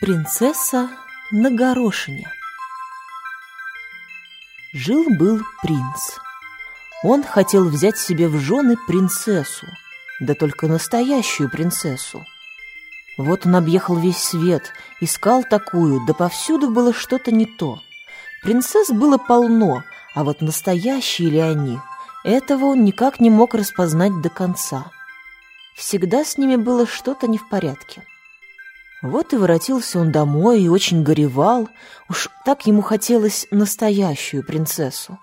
Принцесса на горошине Жил-был принц. Он хотел взять себе в жены принцессу, да только настоящую принцессу. Вот он объехал весь свет, искал такую, да повсюду было что-то не то. Принцесс было полно, а вот настоящие ли они, этого он никак не мог распознать до конца. Всегда с ними было что-то не в порядке. Вот и воротился он домой и очень горевал. Уж так ему хотелось настоящую принцессу.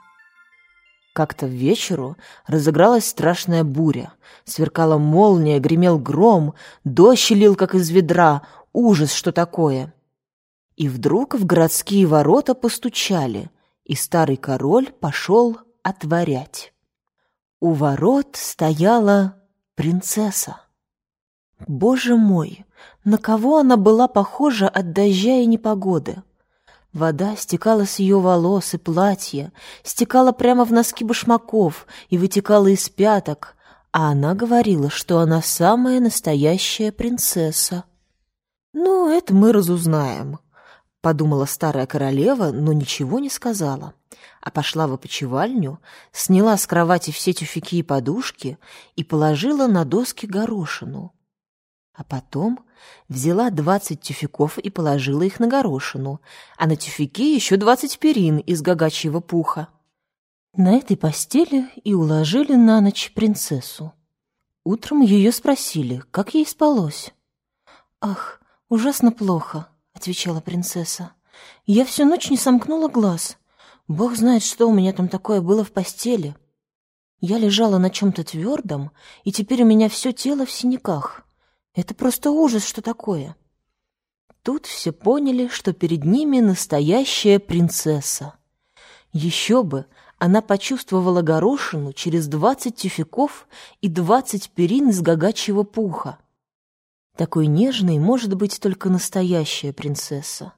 Как-то в вечеру разыгралась страшная буря. Сверкала молния, гремел гром, дождь лил, как из ведра. Ужас, что такое! И вдруг в городские ворота постучали, и старый король пошел отворять. У ворот стояла принцесса. Боже мой, на кого она была похожа от дождя и непогоды? Вода стекала с ее волос и платья, стекала прямо в носки башмаков и вытекала из пяток, а она говорила, что она самая настоящая принцесса. «Ну, это мы разузнаем», — подумала старая королева, но ничего не сказала, а пошла в опочивальню, сняла с кровати все тюфяки и подушки и положила на доски горошину. А потом взяла двадцать тюфяков и положила их на горошину, а на тюфяки еще двадцать перин из гагачьего пуха. На этой постели и уложили на ночь принцессу. Утром ее спросили, как ей спалось. «Ах, ужасно плохо», — отвечала принцесса. «Я всю ночь не сомкнула глаз. Бог знает, что у меня там такое было в постели. Я лежала на чем-то твердом, и теперь у меня все тело в синяках». Это просто ужас, что такое. Тут все поняли, что перед ними настоящая принцесса. Еще бы, она почувствовала горошину через двадцать тюфяков и двадцать перин из гагачьего пуха. Такой нежной может быть только настоящая принцесса.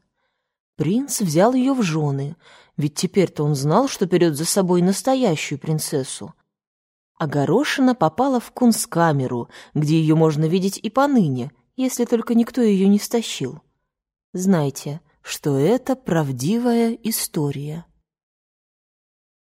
Принц взял ее в жены, ведь теперь-то он знал, что берет за собой настоящую принцессу, а горошина попала в кунсткамеру, где ее можно видеть и поныне, если только никто ее не стащил. Знайте, что это правдивая история.